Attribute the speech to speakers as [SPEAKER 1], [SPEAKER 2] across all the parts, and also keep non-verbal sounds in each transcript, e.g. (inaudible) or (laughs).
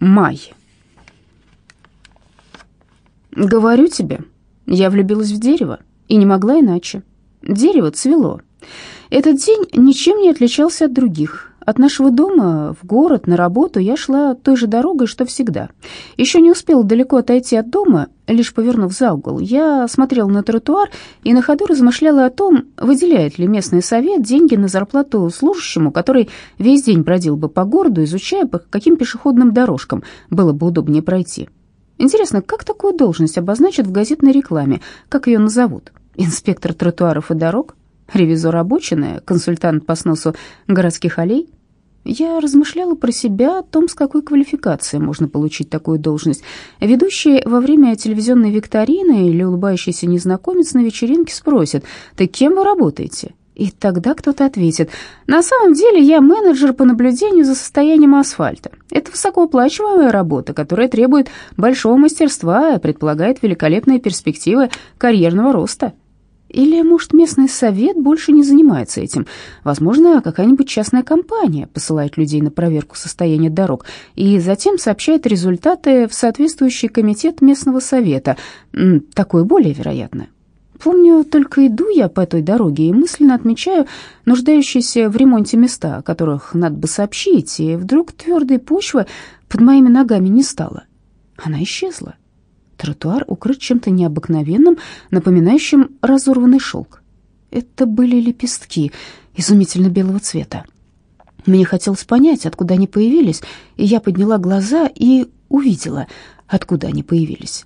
[SPEAKER 1] Май. Говорю тебе, я влюбилась в дерево и не могла иначе. Дерево цвело. Этот день ничем не отличался от других. От нашего дома в город на работу я шла той же дорогой, что всегда. Еще не успела далеко отойти от дома, лишь повернув за угол. Я смотрела на тротуар и на ходу размышляла о том, выделяет ли местный совет деньги на зарплату служащему, который весь день бродил бы по городу, изучая, по каким пешеходным дорожкам было бы удобнее пройти. Интересно, как такую должность обозначат в газетной рекламе? Как ее назовут? Инспектор тротуаров и дорог? Ревизор обочины? Консультант по сносу городских аллей? Я размышляла про себя о том, с какой квалификацией можно получить такую должность. Ведущий во время телевизионной викторины или улыбающийся незнакомец на вечеринке спросит, «Так кем вы работаете?» И тогда кто-то ответит, «На самом деле я менеджер по наблюдению за состоянием асфальта. Это высокооплачиваемая работа, которая требует большого мастерства и предполагает великолепные перспективы карьерного роста». Или, может, местный совет больше не занимается этим? Возможно, какая-нибудь частная компания посылает людей на проверку состояния дорог и затем сообщает результаты в соответствующий комитет местного совета. Такое более вероятно. Помню, только иду я по этой дороге и мысленно отмечаю нуждающиеся в ремонте места, о которых надо бы сообщить, и вдруг твердой почвы под моими ногами не стало. Она исчезла. Тротуар укрыт чем-то необыкновенным, напоминающим разорванный шелк. Это были лепестки изумительно белого цвета. Мне хотелось понять, откуда они появились, и я подняла глаза и увидела, откуда они появились.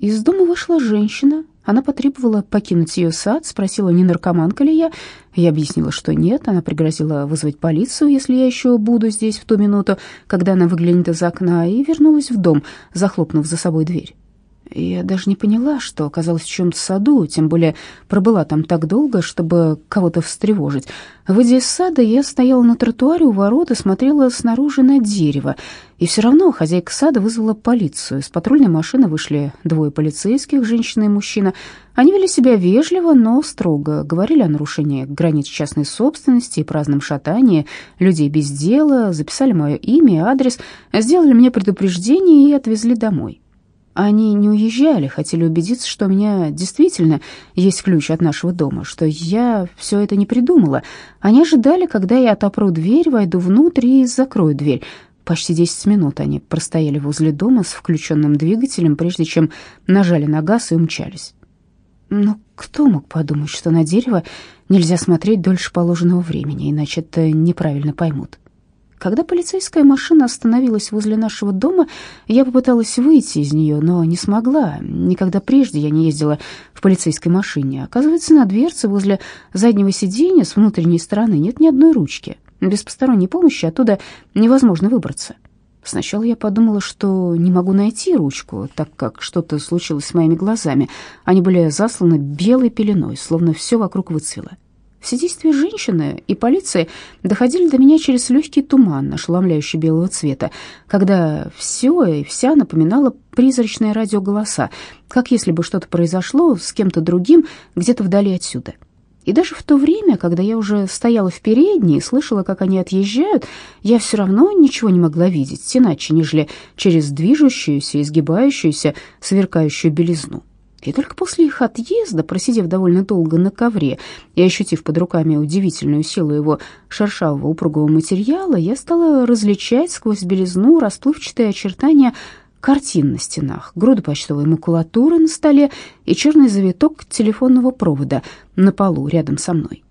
[SPEAKER 1] Из дома вышла женщина. Она потребовала покинуть ее сад, спросила, не наркоманка ли я. Я объяснила, что нет. Она пригрозила вызвать полицию, если я еще буду здесь в ту минуту, когда она выглянет из окна, и вернулась в дом, захлопнув за собой дверь. Я даже не поняла, что оказалась в чем-то саду, тем более пробыла там так долго, чтобы кого-то встревожить. Выйдя из сада, я стояла на тротуаре у ворот и смотрела снаружи на дерево. И все равно хозяйка сада вызвала полицию. С патрульной машины вышли двое полицейских, женщина и мужчина. Они вели себя вежливо, но строго. Говорили о нарушении границ частной собственности и праздном шатании людей без дела, записали мое имя и адрес, сделали мне предупреждение и отвезли домой. Они не уезжали, хотели убедиться, что у меня действительно есть ключ от нашего дома, что я все это не придумала. Они ожидали, когда я отопру дверь, войду внутрь и закрою дверь. Почти 10 минут они простояли возле дома с включенным двигателем, прежде чем нажали на газ и умчались. Но кто мог подумать, что на дерево нельзя смотреть дольше положенного времени, иначе это неправильно поймут. Когда полицейская машина остановилась возле нашего дома, я попыталась выйти из нее, но не смогла. Никогда прежде я не ездила в полицейской машине. Оказывается, на дверце возле заднего сиденья с внутренней стороны нет ни одной ручки. Без посторонней помощи оттуда невозможно выбраться. Сначала я подумала, что не могу найти ручку, так как что-то случилось с моими глазами. Они были засланы белой пеленой, словно все вокруг выцвело. Все действия женщины и полиции доходили до меня через легкий туман, ошеломляющий белого цвета, когда все и вся напоминало призрачные радиоголоса, как если бы что-то произошло с кем-то другим где-то вдали отсюда. И даже в то время, когда я уже стояла в передней и слышала, как они отъезжают, я все равно ничего не могла видеть, иначе, нежели через движущуюся, изгибающуюся, сверкающую белизну. И только после их отъезда, просидев довольно долго на ковре и ощутив под руками удивительную силу его шершавого упругого материала, я стала различать сквозь белизну расплывчатые очертания картин на стенах, груду почтовой макулатуры на столе и черный завиток телефонного провода на полу рядом со мной.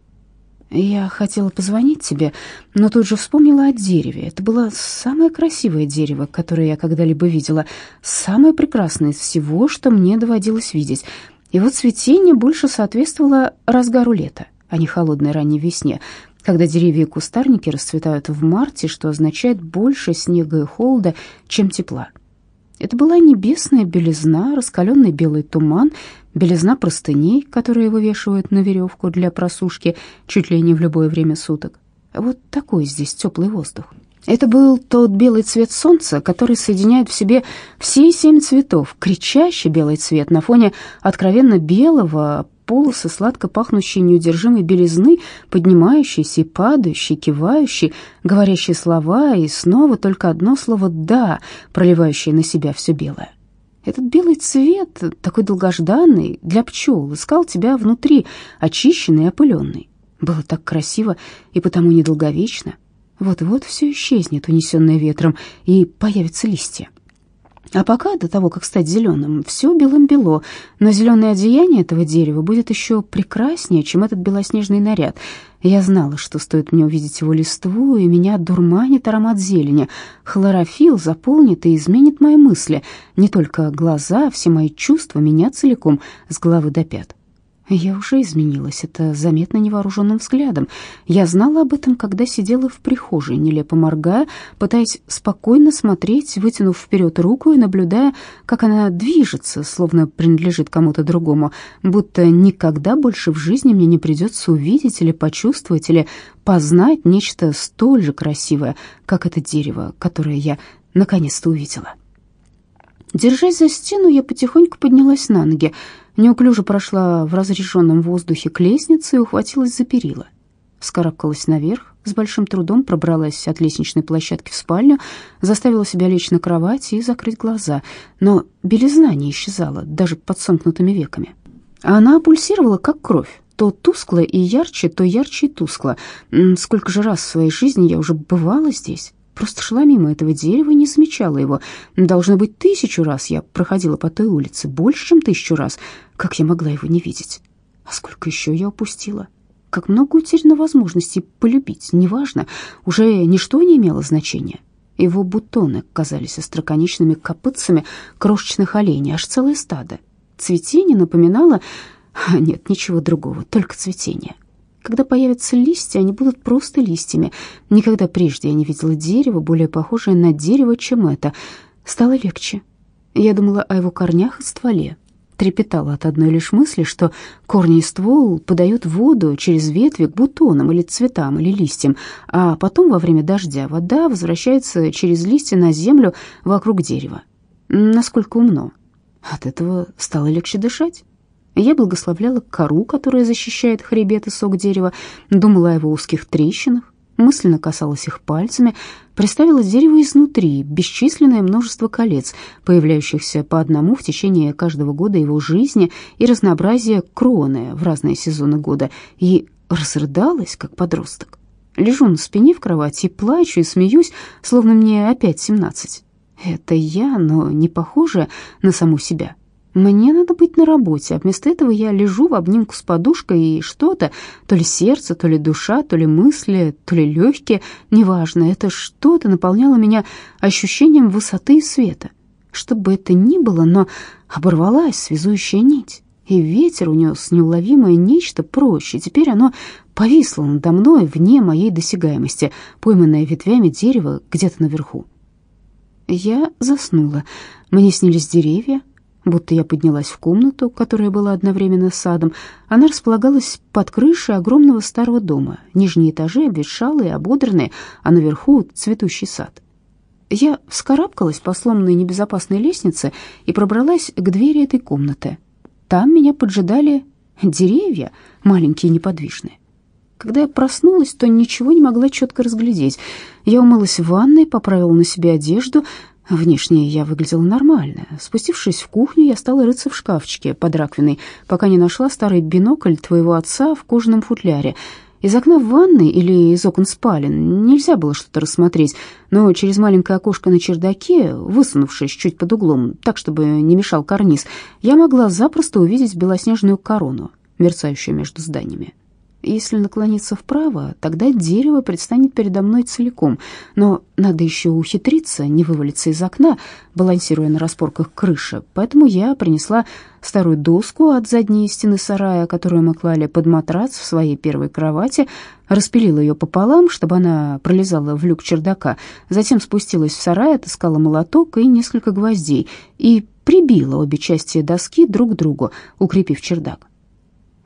[SPEAKER 1] Я хотела позвонить тебе, но тут же вспомнила о дереве. Это было самое красивое дерево, которое я когда-либо видела, самое прекрасное из всего, что мне доводилось видеть. Его цветение больше соответствовало разгару лета, а не холодной ранней весне, когда деревья и кустарники расцветают в марте, что означает больше снега и холода, чем тепла. Это была небесная белизна, раскаленный белый туман, белизна простыней, которые вывешивают на веревку для просушки чуть ли не в любое время суток. Вот такой здесь теплый воздух. Это был тот белый цвет солнца, который соединяет в себе все семь цветов, кричащий белый цвет на фоне откровенно белого, полосы сладко пахнущей неудержимой белизны, поднимающейся и падающей, кивающей, говорящей слова, и снова только одно слово «да», проливающее на себя все белое. Этот белый цвет, такой долгожданный, для пчел, искал тебя внутри, очищенный и опыленный. Было так красиво и потому недолговечно. Вот-вот все исчезнет, унесенное ветром, и появятся листья. А пока, до того, как стать зеленым, все белым-бело, но зеленое одеяние этого дерева будет еще прекраснее, чем этот белоснежный наряд. Я знала, что стоит мне увидеть его листву, и меня дурманит аромат зелени. Хлорофилл заполнит и изменит мои мысли, не только глаза, все мои чувства, меня целиком, с головы до пят. Я уже изменилась, это заметно невооруженным взглядом. Я знала об этом, когда сидела в прихожей, нелепо моргая, пытаясь спокойно смотреть, вытянув вперед руку и наблюдая, как она движется, словно принадлежит кому-то другому, будто никогда больше в жизни мне не придется увидеть или почувствовать или познать нечто столь же красивое, как это дерево, которое я наконец-то увидела. Держась за стену, я потихоньку поднялась на ноги, неуклюже прошла в разрешенном воздухе к лестнице и ухватилась за перила. Скарабкалась наверх, с большим трудом пробралась от лестничной площадки в спальню, заставила себя лечь на кровать и закрыть глаза, но белизна не исчезала, даже под сомкнутыми веками. Она пульсировала, как кровь, то тускло и ярче, то ярче и тускло. Сколько же раз в своей жизни я уже бывала здесь, Просто шла мимо этого дерева и не замечала его. Должно быть, тысячу раз я проходила по той улице, больше, чем тысячу раз. Как я могла его не видеть? А сколько еще я упустила? Как много утеряно возможностей полюбить, неважно, уже ничто не имело значения. Его бутоны казались остроконечными копытцами крошечных оленей, аж целое стадо. Цветение напоминало... Нет, ничего другого, только цветение. Когда появятся листья, они будут просто листьями. Никогда прежде я не видела дерева, более похожее на дерево, чем это. Стало легче. Я думала о его корнях и стволе. Трепетала от одной лишь мысли, что корни и ствол подают воду через ветви к бутонам или цветам или листьям, а потом во время дождя вода возвращается через листья на землю вокруг дерева. Насколько умно. От этого стало легче дышать. Я благословляла кору, которая защищает хребет и сок дерева, думала о его узких трещинах, мысленно касалась их пальцами, представила дерево изнутри, бесчисленное множество колец, появляющихся по одному в течение каждого года его жизни и разнообразие кроны в разные сезоны года, и разрыдалась, как подросток. Лежу на спине в кровати плачу, и смеюсь, словно мне опять семнадцать. Это я, но не похожая на саму себя. Мне надо быть на работе, а вместо этого я лежу в обнимку с подушкой, и что-то, то ли сердце, то ли душа, то ли мысли, то ли легкие, неважно, это что-то наполняло меня ощущением высоты и света. Что бы это ни было, но оборвалась связующая нить, и ветер унес неуловимое нечто проще. Теперь оно повисло надо мной вне моей досягаемости, пойманное ветвями дерева где-то наверху. Я заснула. Мне снились деревья, будто я поднялась в комнату, которая была одновременно садом. Она располагалась под крышей огромного старого дома. Нижние этажи обветшалые, ободранные, а наверху цветущий сад. Я вскарабкалась по сломанной небезопасной лестнице и пробралась к двери этой комнаты. Там меня поджидали деревья, маленькие и неподвижные. Когда я проснулась, то ничего не могла четко разглядеть. Я умылась в ванной, поправила на себе одежду, Внешне я выглядела нормально. Спустившись в кухню, я стала рыться в шкафчике под раковиной, пока не нашла старый бинокль твоего отца в кожаном футляре. Из окна в ванной или из окон спален нельзя было что-то рассмотреть, но через маленькое окошко на чердаке, высунувшись чуть под углом, так, чтобы не мешал карниз, я могла запросто увидеть белоснежную корону, мерцающую между зданиями. Если наклониться вправо, тогда дерево предстанет передо мной целиком, но надо еще ухитриться, не вывалиться из окна, балансируя на распорках крыши, поэтому я принесла старую доску от задней стены сарая, которую мы клали под матрац в своей первой кровати, распилила ее пополам, чтобы она пролезала в люк чердака, затем спустилась в сарай, отыскала молоток и несколько гвоздей и прибила обе части доски друг к другу, укрепив чердак.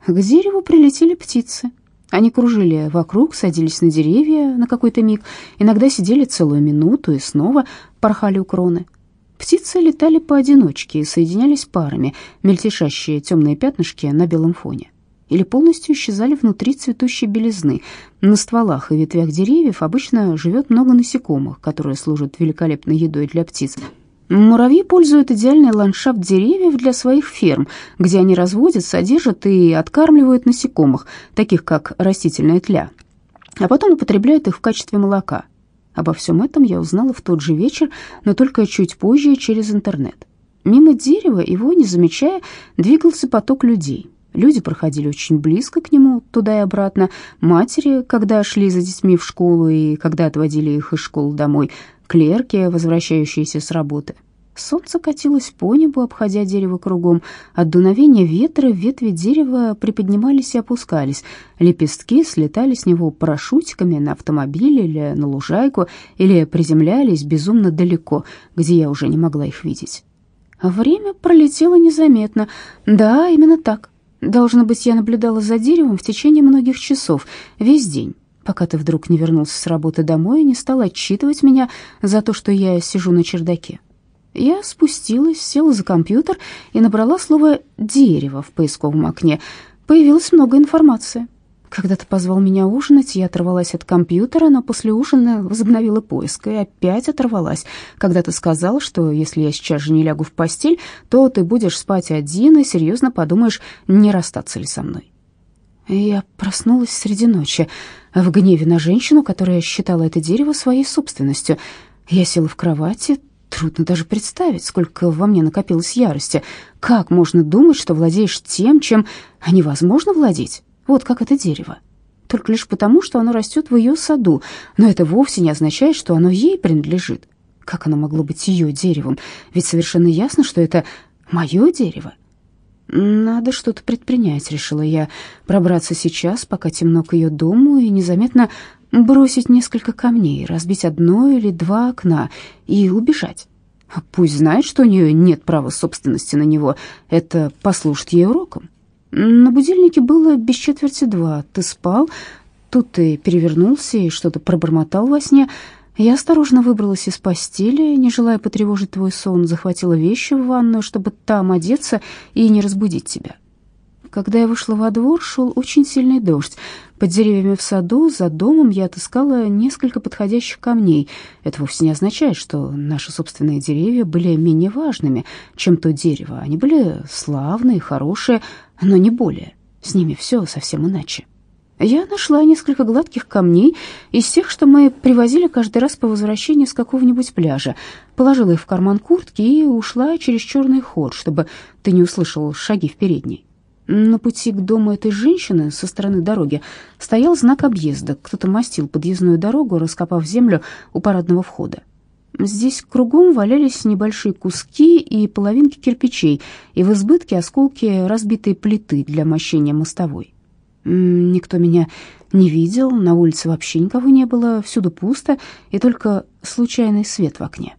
[SPEAKER 1] К дереву прилетели птицы. Они кружили вокруг, садились на деревья на какой-то миг, иногда сидели целую минуту и снова порхали у кроны. Птицы летали поодиночке и соединялись парами, мельтешащие темные пятнышки на белом фоне. или полностью исчезали внутри цветущей белизны. На стволах и ветвях деревьев обычно живет много насекомых, которые служат великолепной едой для птиц. Муравьи пользуют идеальный ландшафт деревьев для своих ферм, где они разводят, содержат и откармливают насекомых, таких как растительная тля, а потом употребляют их в качестве молока. Обо всем этом я узнала в тот же вечер, но только чуть позже через интернет. Мимо дерева, его не замечая, двигался поток людей. Люди проходили очень близко к нему, туда и обратно. Матери, когда шли за детьми в школу и когда отводили их из школы домой, клерки, возвращающиеся с работы. Солнце катилось по небу, обходя дерево кругом. От дуновения ветра ветви дерева приподнимались и опускались. Лепестки слетали с него парашютиками на автомобиль или на лужайку, или приземлялись безумно далеко, где я уже не могла их видеть. Время пролетело незаметно. Да, именно так. Должно быть, я наблюдала за деревом в течение многих часов, весь день, пока ты вдруг не вернулся с работы домой и не стал отчитывать меня за то, что я сижу на чердаке. Я спустилась, села за компьютер и набрала слово «дерево» в поисковом окне. Появилось много информации. Когда ты позвал меня ужинать, я оторвалась от компьютера, но после ужина возобновила поиск и опять оторвалась. Когда ты сказал, что если я сейчас же не лягу в постель, то ты будешь спать один и серьезно подумаешь, не расстаться ли со мной. Я проснулась среди ночи в гневе на женщину, которая считала это дерево своей собственностью. Я села в кровати, Трудно даже представить, сколько во мне накопилось ярости. Как можно думать, что владеешь тем, чем невозможно владеть? Вот как это дерево. Только лишь потому, что оно растет в ее саду, но это вовсе не означает, что оно ей принадлежит. Как оно могло быть ее деревом? Ведь совершенно ясно, что это мое дерево. Надо что-то предпринять, решила я, пробраться сейчас, пока темно к ее дому, и незаметно бросить несколько камней, разбить одно или два окна и убежать. Пусть знает, что у нее нет права собственности на него, это послужит ей уроком. На будильнике было без четверти два. Ты спал, тут ты перевернулся и что-то пробормотал во сне. Я осторожно выбралась из постели, не желая потревожить твой сон, захватила вещи в ванную, чтобы там одеться и не разбудить тебя. Когда я вышла во двор, шел очень сильный дождь. Под деревьями в саду, за домом я отыскала несколько подходящих камней. Это вовсе не означает, что наши собственные деревья были менее важными, чем то дерево. Они были славные, хорошие, но не более. С ними все совсем иначе. Я нашла несколько гладких камней из тех, что мы привозили каждый раз по возвращении с какого-нибудь пляжа. Положила их в карман куртки и ушла через черный ход, чтобы ты не услышал шаги в передней. На пути к дому этой женщины со стороны дороги стоял знак объезда. Кто-то мастил подъездную дорогу, раскопав землю у парадного входа. Здесь кругом валялись небольшие куски и половинки кирпичей, и в избытке осколки разбитой плиты для мощения мостовой. Никто меня не видел, на улице вообще никого не было, всюду пусто, и только случайный свет в окне.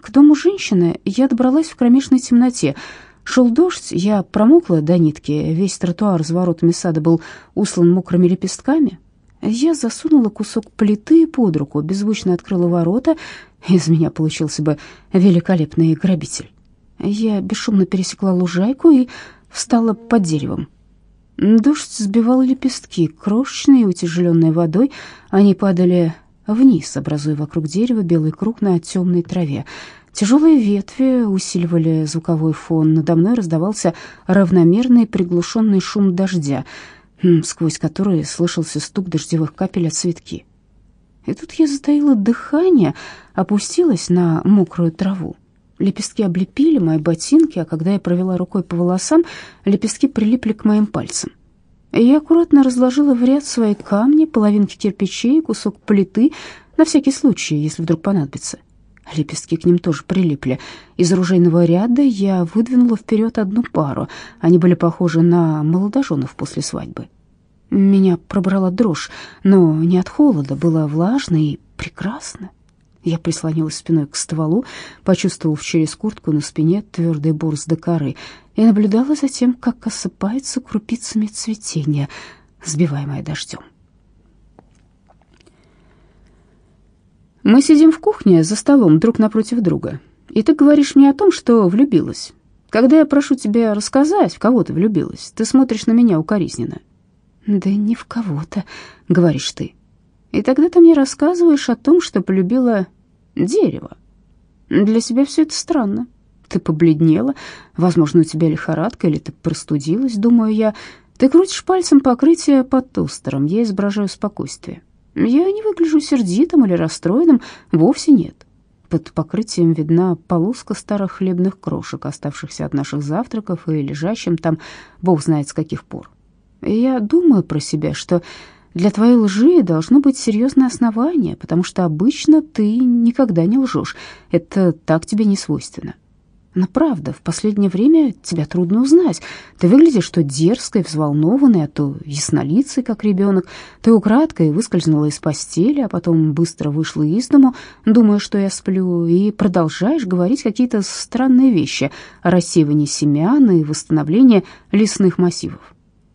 [SPEAKER 1] К дому женщины я добралась в кромешной темноте — Шел дождь, я промокла до нитки, весь тротуар за воротами сада был услан мокрыми лепестками. Я засунула кусок плиты под руку, беззвучно открыла ворота, из меня получился бы великолепный грабитель. Я бесшумно пересекла лужайку и встала под деревом. Дождь сбивал лепестки, крошечные, утяжеленные водой, они падали вниз, образуя вокруг дерева белый круг на темной траве. Тяжелые ветви усиливали звуковой фон. Надо мной раздавался равномерный приглушенный шум дождя, сквозь который слышался стук дождевых капель от цветки. И тут я затаила дыхание, опустилась на мокрую траву. Лепестки облепили мои ботинки, а когда я провела рукой по волосам, лепестки прилипли к моим пальцам. Я аккуратно разложила в ряд свои камни, половинки кирпичей, кусок плиты, на всякий случай, если вдруг понадобится. Лепестки к ним тоже прилипли. Из оружейного ряда я выдвинула вперед одну пару. Они были похожи на молодоженов после свадьбы. Меня пробрала дрожь, но не от холода, было влажно и прекрасно. Я прислонилась спиной к стволу, почувствовав через куртку на спине твердый борозды коры и наблюдала за тем, как осыпается крупицами цветения, сбиваемое дождем. Мы сидим в кухне за столом друг напротив друга, и ты говоришь мне о том, что влюбилась. Когда я прошу тебя рассказать, в кого ты влюбилась, ты смотришь на меня укоризненно». «Да не в кого-то», — говоришь ты. И тогда ты мне рассказываешь о том, что полюбила дерево. Для себя все это странно. Ты побледнела, возможно, у тебя лихорадка или ты простудилась, думаю я. Ты крутишь пальцем покрытие под тостером, я изображаю спокойствие. Я не выгляжу сердитым или расстроенным, вовсе нет. Под покрытием видна полоска старых хлебных крошек, оставшихся от наших завтраков и лежащим там бог знает с каких пор. И я думаю про себя, что для твоей лжи должно быть серьезное основание, потому что обычно ты никогда не лжешь. Это так тебе не свойственно. Но правда, в последнее время тебя трудно узнать. Ты выглядишь то дерзкой, взволнованной, а то яснолицей, как ребенок. Ты украдкой выскользнула из постели, а потом быстро вышла из дому, думая, что я сплю, и продолжаешь говорить какие-то странные вещи о рассеивании семян и восстановлении лесных массивов.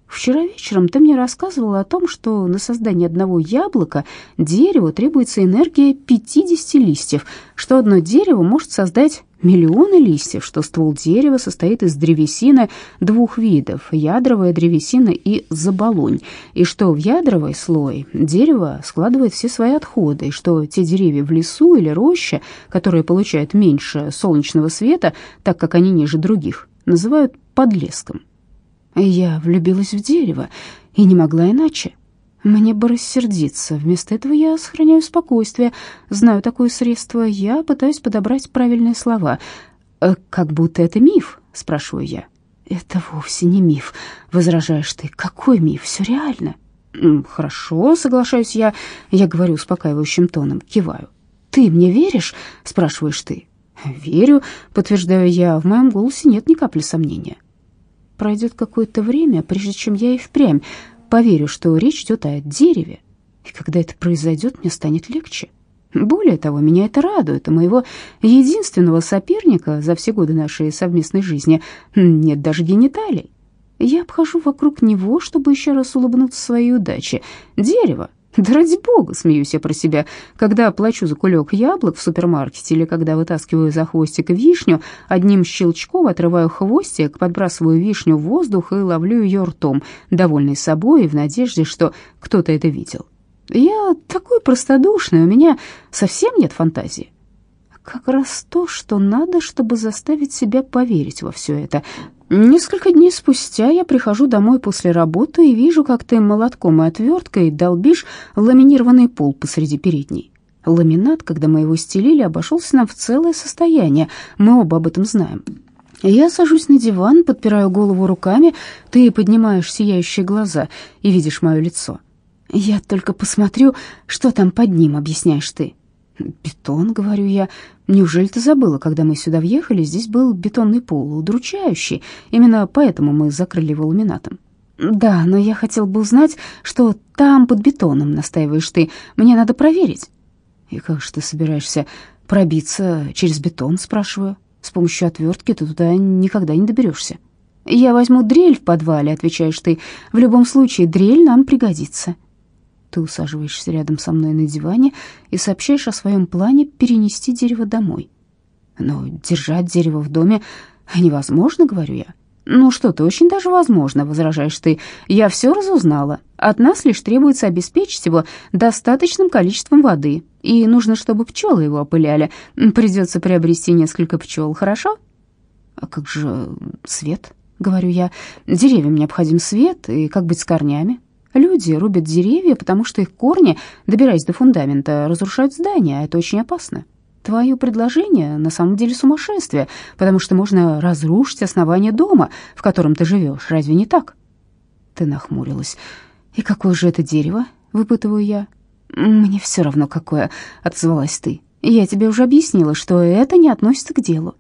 [SPEAKER 1] Вчера вечером ты мне рассказывала о том, что на создание одного яблока дереву требуется энергия 50 листьев, что одно дерево может создать миллионы листьев, что ствол дерева состоит из древесины двух видов – ядровая древесина и заболонь, и что в ядровый слой дерево складывает все свои отходы, и что те деревья в лесу или роще, которые получают меньше солнечного света, так как они ниже других, называют подлеском. Я влюбилась в дерево и не могла иначе. Мне бы рассердиться. Вместо этого я сохраняю спокойствие. Знаю такое средство. Я пытаюсь подобрать правильные слова. «Э, «Как будто это миф?» — спрашиваю я. «Это вовсе не миф», — возражаешь ты. «Какой миф? Все реально». «Хорошо», — соглашаюсь я. Я говорю успокаивающим тоном, киваю. «Ты мне веришь?» — спрашиваешь ты. «Верю», — подтверждаю я. В моем голосе нет ни капли сомнения. Пройдет какое-то время, прежде чем я и впрямь поверю, что речь идет о дереве. И когда это произойдет, мне станет легче. Более того, меня это радует, а моего единственного соперника за все годы нашей совместной жизни нет даже гениталий. Я обхожу вокруг него, чтобы еще раз улыбнуться своей удаче. Дерево, (laughs) да ради бога, смеюсь я про себя, когда плачу за кулек яблок в супермаркете или когда вытаскиваю за хвостик вишню, одним щелчком отрываю хвостик, подбрасываю вишню в воздух и ловлю ее ртом, довольный собой и в надежде, что кто-то это видел. Я такой простодушный, у меня совсем нет фантазии. Как раз то, что надо, чтобы заставить себя поверить во все это. Несколько дней спустя я прихожу домой после работы и вижу, как ты молотком и отверткой долбишь ламинированный пол посреди передней. Ламинат, когда мы его стелили, обошелся нам в целое состояние. Мы оба об этом знаем. Я сажусь на диван, подпираю голову руками, ты поднимаешь сияющие глаза и видишь мое лицо. Я только посмотрю, что там под ним, объясняешь ты. «Бетон», — говорю я. «Неужели ты забыла, когда мы сюда въехали, здесь был бетонный пол, удручающий. Именно поэтому мы закрыли его ламинатом». «Да, но я хотел бы узнать, что там под бетоном, настаиваешь ты. Мне надо проверить». «И как же ты собираешься пробиться через бетон?» — спрашиваю. «С помощью отвертки ты туда никогда не доберешься». «Я возьму дрель в подвале», — отвечаешь ты. «В любом случае, дрель нам пригодится». Ты усаживаешься рядом со мной на диване и сообщаешь о своем плане перенести дерево домой. Но держать дерево в доме невозможно, говорю я. «Ну что ты, очень даже возможно», — возражаешь ты. «Я все разузнала. От нас лишь требуется обеспечить его достаточным количеством воды, и нужно, чтобы пчелы его опыляли. Придется приобрести несколько пчел, хорошо?» «А как же свет?» — говорю я. «Деревьям необходим свет, и как быть с корнями?» Люди рубят деревья, потому что их корни, добираясь до фундамента, разрушают здания, а это очень опасно. Твое предложение на самом деле сумасшествие, потому что можно разрушить основание дома, в котором ты живешь. Разве не так? Ты нахмурилась. И какое же это дерево? выпытываю я. Мне все равно какое, отозвалась ты. Я тебе уже объяснила, что это не относится к делу.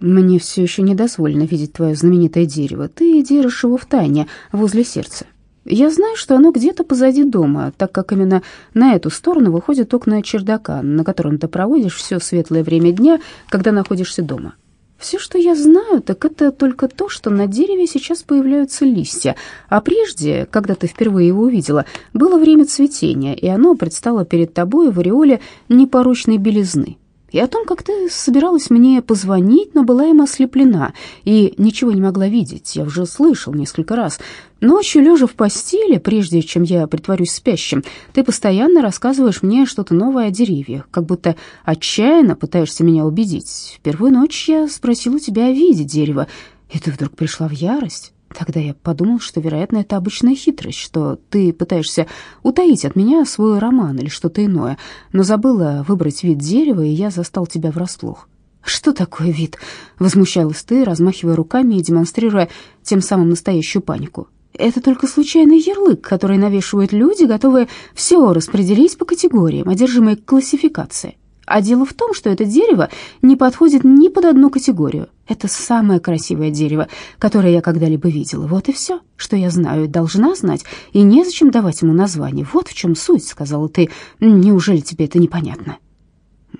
[SPEAKER 1] Мне все еще не дозволено видеть твое знаменитое дерево. Ты держишь его в тайне возле сердца. Я знаю, что оно где-то позади дома, так как именно на эту сторону выходят окна чердака, на котором ты проводишь все светлое время дня, когда находишься дома. Все, что я знаю, так это только то, что на дереве сейчас появляются листья, а прежде, когда ты впервые его увидела, было время цветения, и оно предстало перед тобой в ореоле непорочной белизны. И о том, как ты собиралась мне позвонить, но была им ослеплена и ничего не могла видеть. Я уже слышал несколько раз. Ночью, лежа в постели, прежде чем я притворюсь спящим, ты постоянно рассказываешь мне что-то новое о деревьях, как будто отчаянно пытаешься меня убедить. В первую ночь я спросила тебя о виде дерева, и ты вдруг пришла в ярость. Тогда я подумал, что, вероятно, это обычная хитрость, что ты пытаешься утаить от меня свой роман или что-то иное, но забыла выбрать вид дерева, и я застал тебя врасплох. «Что такое вид?» — возмущалась ты, размахивая руками и демонстрируя тем самым настоящую панику. «Это только случайный ярлык, который навешивают люди, готовые все распределить по категориям, одержимые классификацией. А дело в том, что это дерево не подходит ни под одну категорию. Это самое красивое дерево, которое я когда-либо видела. Вот и все, что я знаю и должна знать, и незачем давать ему название. Вот в чем суть, — сказала ты. Неужели тебе это непонятно?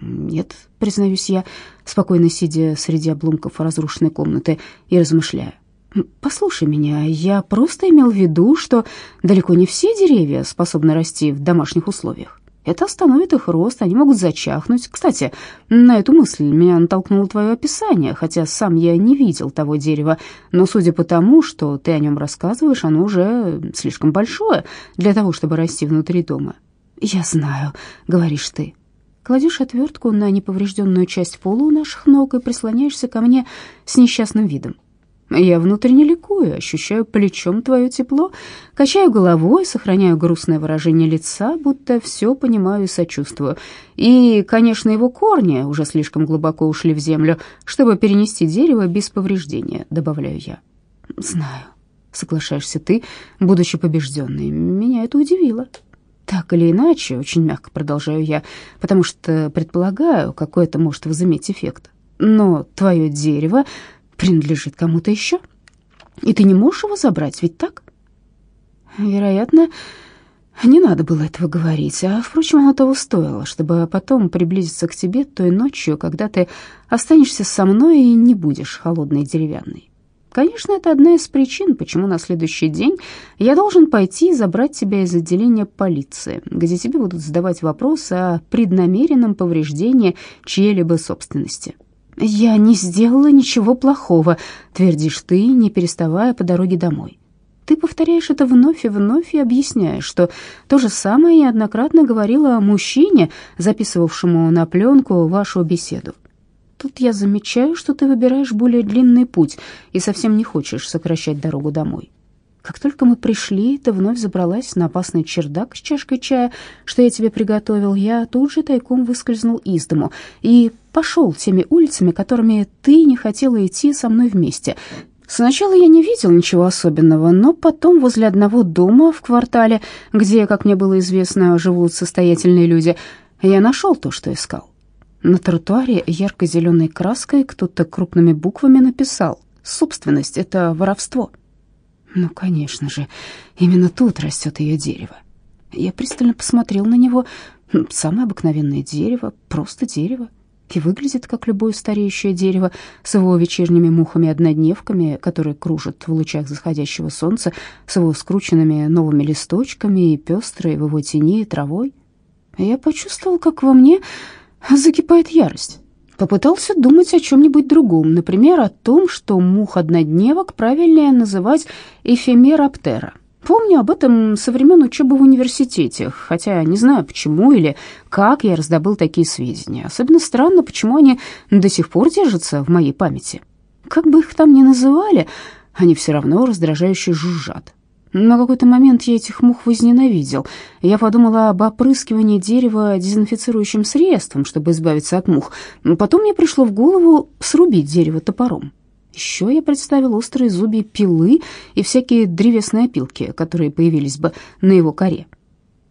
[SPEAKER 1] Нет, признаюсь я, спокойно сидя среди обломков разрушенной комнаты и размышляя. Послушай меня, я просто имел в виду, что далеко не все деревья способны расти в домашних условиях. Это остановит их рост, они могут зачахнуть. Кстати, на эту мысль меня натолкнуло твое описание, хотя сам я не видел того дерева, но судя по тому, что ты о нем рассказываешь, оно уже слишком большое для того, чтобы расти внутри дома. «Я знаю», — говоришь ты. Кладешь отвертку на неповрежденную часть пола у наших ног и прислоняешься ко мне с несчастным видом. Я внутренне ликую, ощущаю плечом твое тепло, качаю головой, сохраняю грустное выражение лица, будто все понимаю и сочувствую. И, конечно, его корни уже слишком глубоко ушли в землю, чтобы перенести дерево без повреждения, добавляю я. Знаю, соглашаешься ты, будучи побежденной. Меня это удивило. Так или иначе, очень мягко продолжаю я, потому что предполагаю, какой это может возыметь эффект. Но твое дерево принадлежит кому-то еще. И ты не можешь его забрать, ведь так? Вероятно, не надо было этого говорить, а, впрочем, оно того стоило, чтобы потом приблизиться к тебе той ночью, когда ты останешься со мной и не будешь холодной и деревянной. Конечно, это одна из причин, почему на следующий день я должен пойти и забрать тебя из отделения полиции, где тебе будут задавать вопрос о преднамеренном повреждении чьей-либо собственности. «Я не сделала ничего плохого», — твердишь ты, не переставая по дороге домой. Ты повторяешь это вновь и вновь и объясняешь, что то же самое неоднократно говорила о мужчине, записывавшему на пленку вашу беседу. Тут я замечаю, что ты выбираешь более длинный путь и совсем не хочешь сокращать дорогу домой. Как только мы пришли, ты вновь забралась на опасный чердак с чашкой чая, что я тебе приготовил. Я тут же тайком выскользнул из дому и пошел теми улицами, которыми ты не хотела идти со мной вместе. Сначала я не видел ничего особенного, но потом возле одного дома в квартале, где, как мне было известно, живут состоятельные люди, я нашел то, что искал. На тротуаре ярко-зеленой краской кто-то крупными буквами написал «Собственность — это воровство». Ну, конечно же, именно тут растет ее дерево. Я пристально посмотрел на него. Самое обыкновенное дерево, просто дерево. И выглядит, как любое стареющее дерево, с его вечерними мухами-однодневками, которые кружат в лучах заходящего солнца, с его скрученными новыми листочками и пестрой в его тени травой. Я почувствовал, как во мне закипает ярость. Попытался думать о чем-нибудь другом, например, о том, что мух-однодневок правильнее называть эфемероптера. Помню об этом со времен учебы в университете, хотя не знаю, почему или как я раздобыл такие сведения. Особенно странно, почему они до сих пор держатся в моей памяти. Как бы их там ни называли, они все равно раздражающе жужжат. На какой-то момент я этих мух возненавидел. Я подумала об опрыскивании дерева дезинфицирующим средством, чтобы избавиться от мух. Потом мне пришло в голову срубить дерево топором. Еще я представил острые зубья пилы и всякие древесные опилки, которые появились бы на его коре.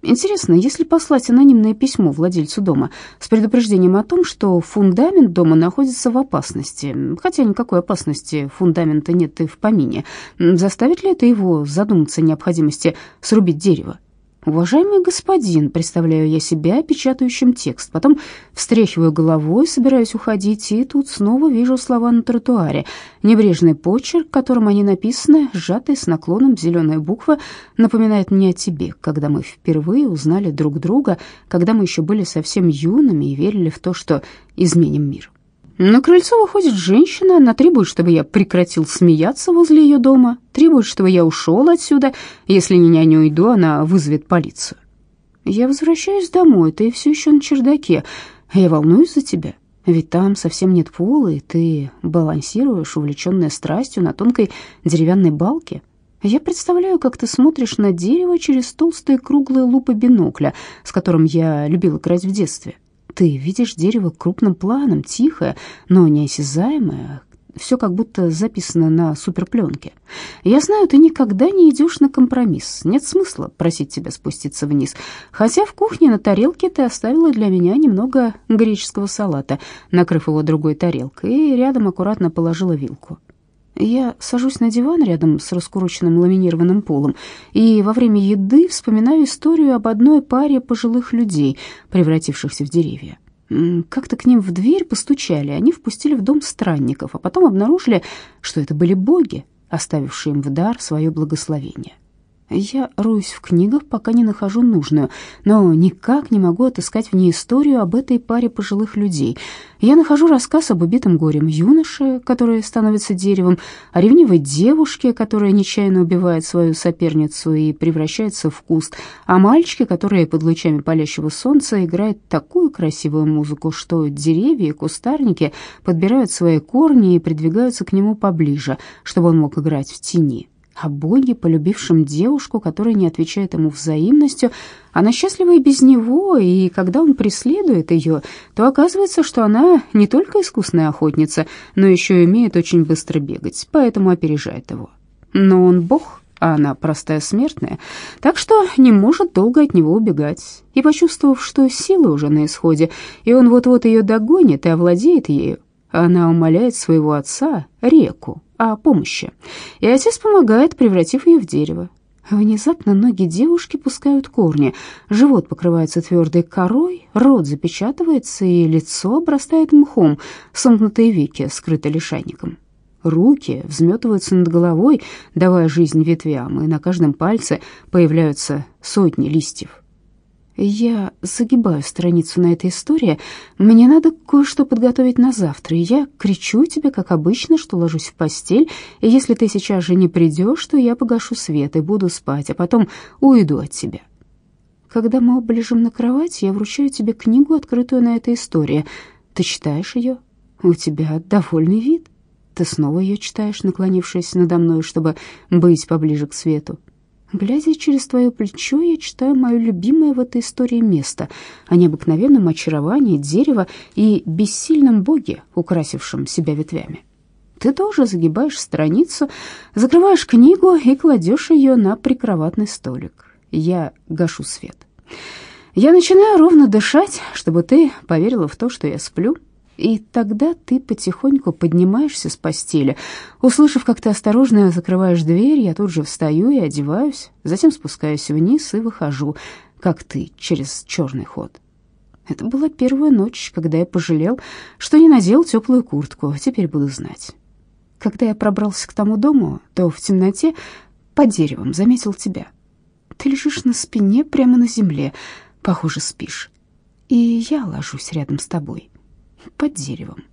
[SPEAKER 1] Интересно, если послать анонимное письмо владельцу дома с предупреждением о том, что фундамент дома находится в опасности, хотя никакой опасности фундамента нет и в помине, заставит ли это его задуматься о необходимости срубить дерево? «Уважаемый господин», представляю я себя печатающим текст, потом встряхиваю головой, собираюсь уходить, и тут снова вижу слова на тротуаре. Небрежный почерк, которым они написаны, сжатый с наклоном зеленая буква, напоминает мне о тебе, когда мы впервые узнали друг друга, когда мы еще были совсем юными и верили в то, что изменим мир. На крыльцо выходит женщина, она требует, чтобы я прекратил смеяться возле ее дома, требует, чтобы я ушел отсюда. Если не уйду, она вызовет полицию. Я возвращаюсь домой, ты все еще на чердаке. Я волнуюсь за тебя, ведь там совсем нет пола, и ты балансируешь, увлеченная страстью, на тонкой деревянной балке. Я представляю, как ты смотришь на дерево через толстые круглые лупы бинокля, с которым я любил играть в детстве. Ты видишь дерево крупным планом, тихое, но неосязаемое, все как будто записано на суперпленке. Я знаю, ты никогда не идешь на компромисс. Нет смысла просить тебя спуститься вниз. Хотя в кухне на тарелке ты оставила для меня немного греческого салата, накрыв его другой тарелкой, и рядом аккуратно положила вилку. Я сажусь на диван рядом с раскуроченным ламинированным полом и во время еды вспоминаю историю об одной паре пожилых людей, превратившихся в деревья. Как-то к ним в дверь постучали, они впустили в дом странников, а потом обнаружили, что это были боги, оставившие им в дар свое благословение. Я роюсь в книгах, пока не нахожу нужную, но никак не могу отыскать в ней историю об этой паре пожилых людей. Я нахожу рассказ об убитом горем юноше, который становится деревом, о ревнивой девушке, которая нечаянно убивает свою соперницу и превращается в куст, о мальчике, который под лучами палящего солнца играет такую красивую музыку, что деревья и кустарники подбирают свои корни и придвигаются к нему поближе, чтобы он мог играть в тени о боге, полюбившем девушку, которая не отвечает ему взаимностью. Она счастлива и без него, и когда он преследует ее, то оказывается, что она не только искусная охотница, но еще и умеет очень быстро бегать, поэтому опережает его. Но он бог, а она простая смертная, так что не может долго от него убегать. И почувствовав, что силы уже на исходе, и он вот-вот ее догонит и овладеет ею, она умоляет своего отца, реку, о помощи, и отец помогает, превратив ее в дерево. Внезапно ноги девушки пускают корни, живот покрывается твердой корой, рот запечатывается, и лицо обрастает мхом, сомкнутые веки скрыты лишайником. Руки взметываются над головой, давая жизнь ветвям, и на каждом пальце появляются сотни листьев. Я загибаю страницу на этой истории. Мне надо кое-что подготовить на завтра. И я кричу тебе, как обычно, что ложусь в постель. И если ты сейчас же не придешь, то я погашу свет и буду спать, а потом уйду от тебя. Когда мы оба на кровати, я вручаю тебе книгу, открытую на этой истории. Ты читаешь ее? У тебя довольный вид. Ты снова ее читаешь, наклонившись надо мной, чтобы быть поближе к свету. Глядя через твое плечо, я читаю мое любимое в этой истории место о необыкновенном очаровании дерева и бессильном боге, украсившем себя ветвями. Ты тоже загибаешь страницу, закрываешь книгу и кладешь ее на прикроватный столик. Я гашу свет. Я начинаю ровно дышать, чтобы ты поверила в то, что я сплю, и тогда ты потихоньку поднимаешься с постели. Услышав, как ты осторожно закрываешь дверь, я тут же встаю и одеваюсь, затем спускаюсь вниз и выхожу, как ты, через черный ход. Это была первая ночь, когда я пожалел, что не надел теплую куртку, теперь буду знать. Когда я пробрался к тому дому, то в темноте под деревом заметил тебя. Ты лежишь на спине прямо на земле, похоже, спишь. И я ложусь рядом с тобой под деревом.